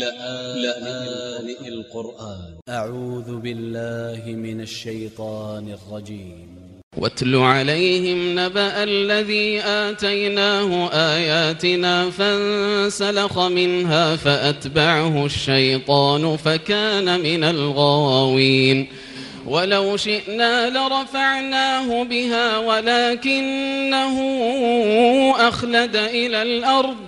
لآن القرآن. أ ع و ذ ب ا ل ل ه من ا ل ش ي ط ا ن ا ل ج ي م واتل عليهم نبأ الذي آتيناه آياتنا فانسلخ منها فأتبعه الشيطان فكان من الغاوين. ولو شئنا لرفعناه بها ولكنه أخلد إلى الأرض